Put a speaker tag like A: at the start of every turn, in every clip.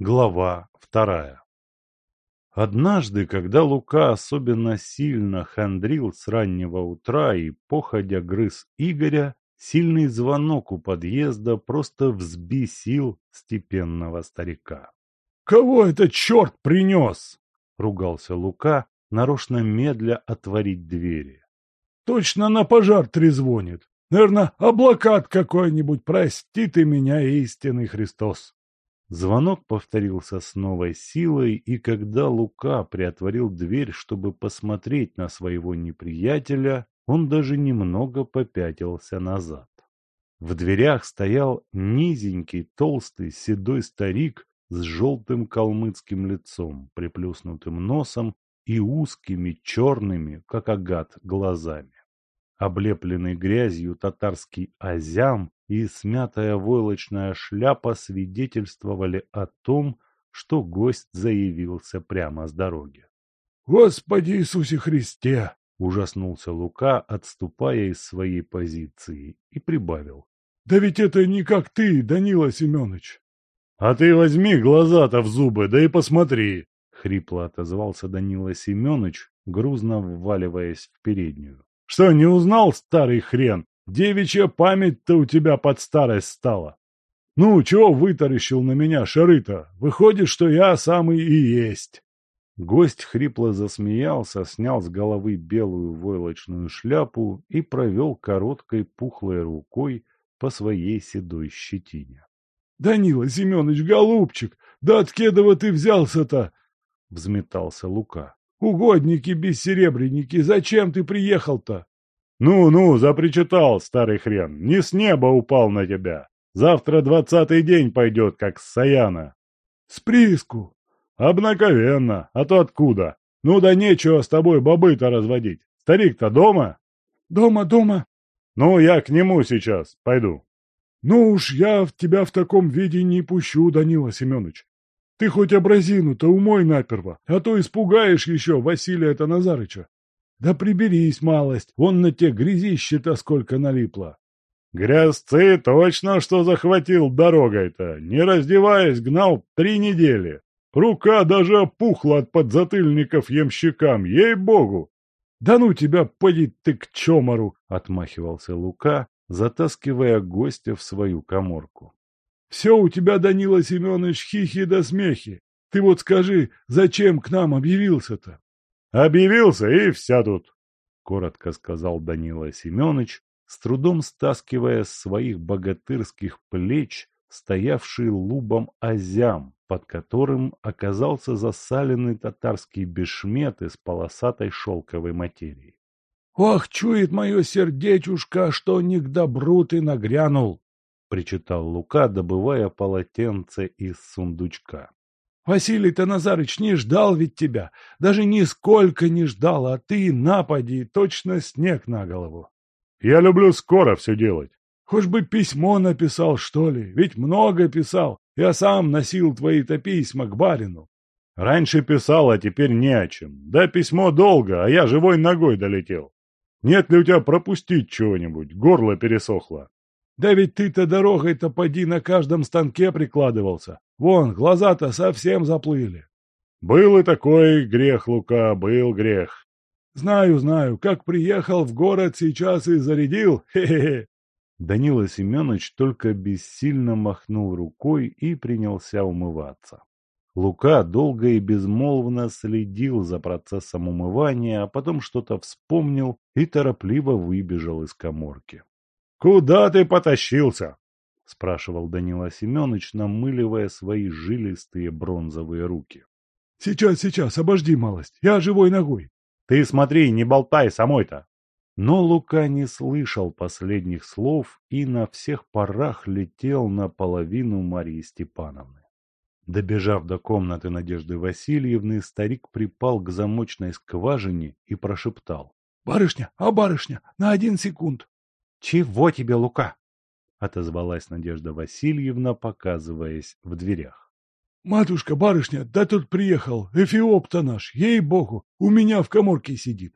A: Глава вторая Однажды, когда Лука особенно сильно хандрил с раннего утра и походя грыз Игоря, сильный звонок у подъезда просто взбесил степенного старика.
B: «Кого это черт принес?»
A: — ругался Лука, нарочно медля отворить двери.
B: «Точно на пожар трезвонит. Наверное, облакат какой-нибудь, прости ты меня, истинный Христос».
A: Звонок повторился с новой силой, и когда Лука приотворил дверь, чтобы посмотреть на своего неприятеля, он даже немного попятился назад. В дверях стоял низенький, толстый, седой старик с желтым калмыцким лицом, приплюснутым носом и узкими, черными, как агат, глазами. Облепленный грязью татарский азям и смятая войлочная шляпа свидетельствовали о том, что гость заявился прямо с дороги.
B: «Господи Иисусе Христе!»
A: — ужаснулся Лука, отступая из своей позиции, и прибавил.
B: «Да ведь это не как ты, Данила Семенович!»
A: «А ты возьми глаза-то в зубы, да и посмотри!» — хрипло отозвался Данила Семенович, грузно вваливаясь в переднюю. «Что, не узнал, старый хрен? Девичья память-то у тебя под старость стала. Ну, чего вытаращил на меня шары-то? Выходит, что я самый и есть. Гость хрипло засмеялся, снял с головы белую войлочную шляпу и провел короткой пухлой рукой по своей седой щетине.
B: — Данила Семенович, голубчик, да от кедова ты взялся-то? — взметался Лука. — Угодники бессеребренники, зачем ты приехал-то?
A: «Ну-ну, запричитал, старый хрен, не с неба упал на тебя. Завтра двадцатый день пойдет, как с Саяна».
B: «С прииску».
A: «Обнаковенно, а то откуда? Ну да нечего с тобой бобы-то разводить. Старик-то дома?»
B: «Дома, дома».
A: «Ну, я к нему сейчас пойду».
B: «Ну уж я в тебя в таком виде не пущу, Данила Семенович. Ты хоть образину-то умой наперво, а то испугаешь еще Василия-то Назарыча. Да приберись, малость, вон на те грязище-то сколько налипло.
A: Грязцы точно что захватил дорогой-то, не раздеваясь, гнал три недели. Рука даже опухла от подзатыльников ямщикам, ей-богу!
B: Да ну тебя, поди ты к чомору!
A: — отмахивался Лука, затаскивая гостя в свою коморку.
B: — Все у тебя, Данила Семенович, хихи да смехи. Ты вот скажи, зачем к нам объявился-то?
A: Объявился и вся тут, — коротко сказал Данила Семенович, с трудом стаскивая с своих богатырских плеч стоявший лубом азям, под которым оказался засаленный татарский бешмет из полосатой шелковой материи.
B: — Ох, чует мое сердечушка, что не к добру ты нагрянул! — причитал Лука, добывая полотенце из сундучка. Василий-то Назарыч не ждал ведь тебя, даже нисколько не ждал, а ты напади, точно снег на голову.
A: Я люблю скоро все делать.
B: Хоть бы письмо написал, что ли, ведь много писал. Я сам носил твои-то письма к барину.
A: Раньше писал, а теперь не о чем. Да письмо долго, а я живой ногой долетел. Нет ли у тебя пропустить чего-нибудь? Горло пересохло.
B: Да ведь ты-то дорогой-то поди на каждом станке прикладывался. Вон, глаза-то совсем заплыли.
A: Был и такой грех, Лука, был грех.
B: Знаю, знаю, как приехал в город сейчас и зарядил, хе-хе-хе.
A: Данила Семенович только бессильно махнул рукой и принялся умываться. Лука долго и безмолвно следил за процессом умывания, а потом что-то вспомнил и торопливо выбежал из коморки. «Куда ты потащился?» — спрашивал Данила Семенович, намыливая свои жилистые бронзовые руки.
B: «Сейчас, сейчас, обожди малость, я живой ногой».
A: «Ты смотри, не болтай самой-то!» Но Лука не слышал последних слов и на всех парах летел наполовину Марии Степановны. Добежав до комнаты Надежды Васильевны, старик припал к замочной скважине и прошептал.
B: — Барышня, а барышня, на один секунд.
A: «Чего тебе, Лука?» — отозвалась Надежда Васильевна, показываясь в дверях.
B: «Матушка, барышня, да тут приехал, эфиоп-то наш, ей-богу, у меня в коморке сидит».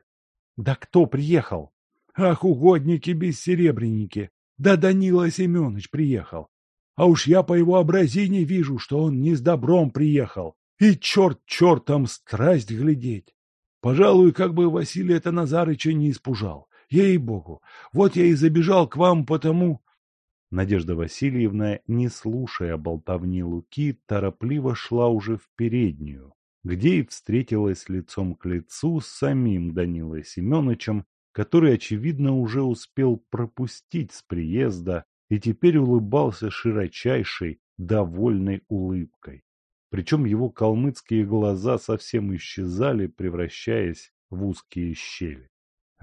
A: «Да кто приехал?»
B: «Ах, угодники бессеребренники, да Данила Семенович приехал». А уж я по его образине вижу, что он не с добром приехал. И черт чертом страсть глядеть. Пожалуй, как бы Василий это Назарыча не испужал. Ей-богу, вот я и забежал к вам потому...
A: Надежда Васильевна, не слушая болтовни Луки, торопливо шла уже в переднюю, где и встретилась лицом к лицу с самим Данилой Семеновичем, который, очевидно, уже успел пропустить с приезда и теперь улыбался широчайшей, довольной улыбкой. Причем его калмыцкие глаза совсем исчезали, превращаясь в узкие щели.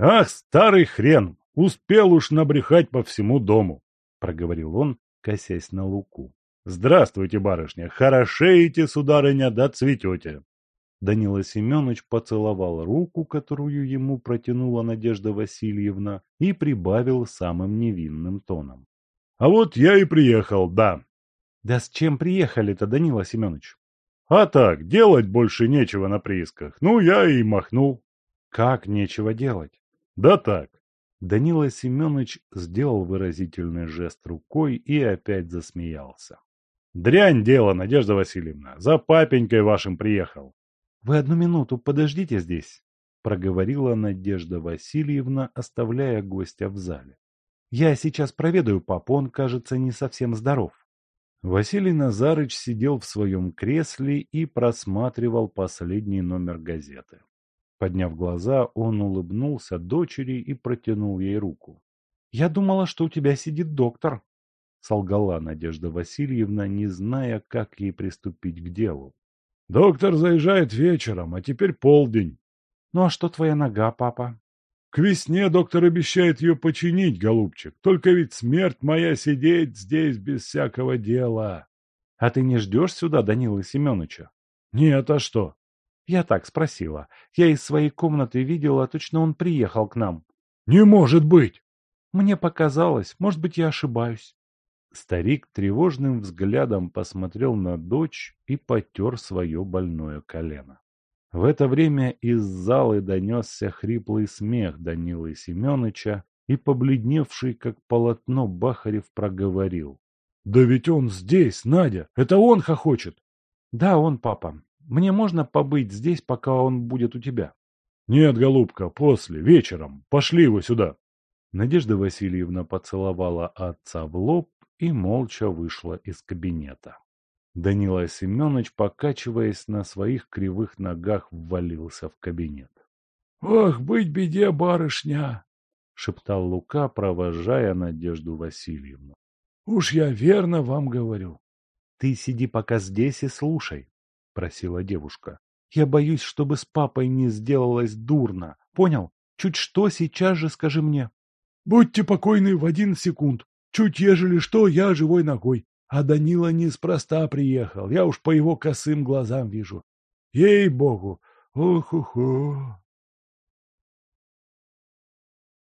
A: «Ах, старый хрен! Успел уж набрехать по всему дому!» — проговорил он, косясь на луку. «Здравствуйте, барышня! Хорошеете, сударыня, да цветете!» Данила Семенович поцеловал руку, которую ему протянула Надежда Васильевна, и прибавил самым невинным тоном. А вот я и приехал, да.
B: Да с чем приехали-то, Данила Семенович?
A: А так, делать больше нечего на приисках. Ну, я и махнул.
B: Как нечего делать?
A: Да так.
B: Данила Семенович сделал выразительный жест рукой и опять засмеялся.
A: Дрянь дело, Надежда Васильевна. За папенькой вашим приехал.
B: Вы одну минуту подождите здесь, проговорила Надежда Васильевна, оставляя гостя в зале. Я сейчас проведаю папу, он, кажется, не совсем здоров.
A: Василий Назарыч сидел в своем кресле и просматривал последний номер газеты. Подняв глаза, он улыбнулся дочери и протянул ей руку.
B: — Я думала, что у тебя сидит доктор, — солгала Надежда Васильевна, не зная, как ей приступить к делу.
A: — Доктор заезжает вечером, а теперь полдень.
B: — Ну а что твоя нога, папа?
A: К весне доктор обещает ее починить, голубчик. Только ведь смерть моя сидеть здесь без всякого дела.
B: А ты не ждешь сюда Данила Семеновича?
A: Нет, а что?
B: Я так спросила. Я из своей комнаты видела, точно он приехал к нам.
A: Не может быть!
B: Мне показалось, может быть, я ошибаюсь.
A: Старик тревожным взглядом посмотрел на дочь и потер свое больное колено. В это время из залы донесся хриплый смех Данилы Семеновича, и побледневший, как полотно, Бахарев проговорил. — Да ведь он здесь, Надя! Это он хохочет!
B: — Да, он, папа. Мне можно побыть здесь, пока он будет у тебя?
A: — Нет, голубка, после, вечером. Пошли его сюда. Надежда Васильевна поцеловала отца в лоб и молча вышла из кабинета. Данила Семенович, покачиваясь на своих кривых ногах, ввалился в кабинет.
B: — Ох, быть беде, барышня!
A: — шептал Лука, провожая Надежду Васильевну.
B: — Уж я верно вам говорю.
A: — Ты сиди пока здесь и слушай, — просила девушка.
B: — Я боюсь, чтобы с папой не сделалось дурно. Понял? Чуть что, сейчас же скажи мне. — Будьте покойны в один секунд. Чуть ежели что, я живой ногой. А Данила неспроста приехал, я уж по его косым глазам вижу. Ей-богу, ох-охо!